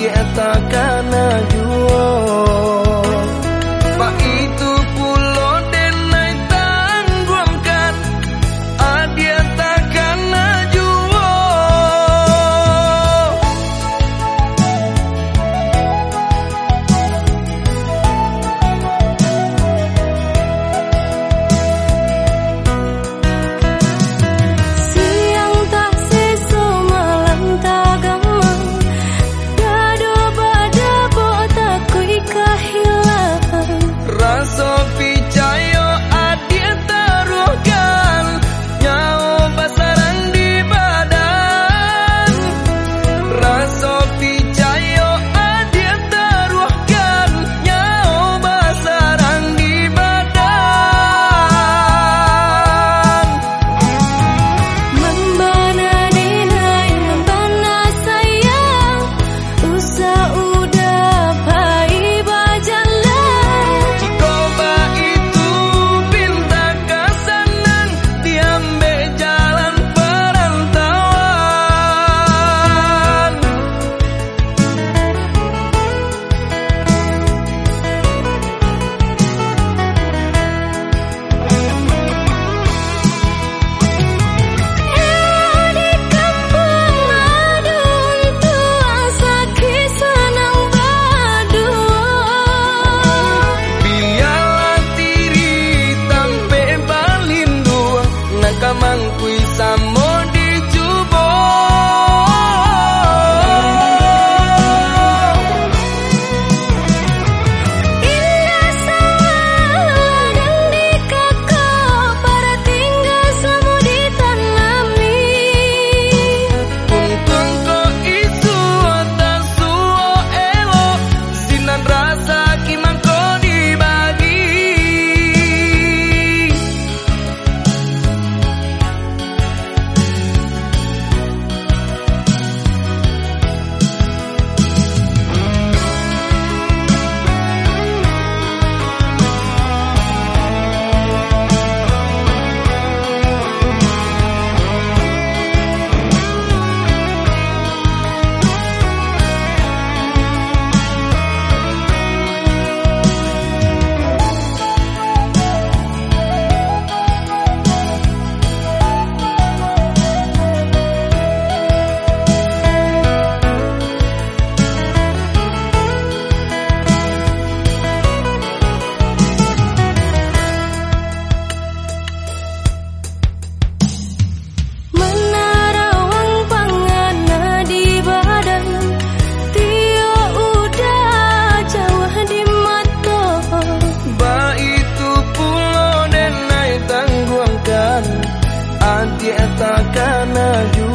dia takkan katakan juga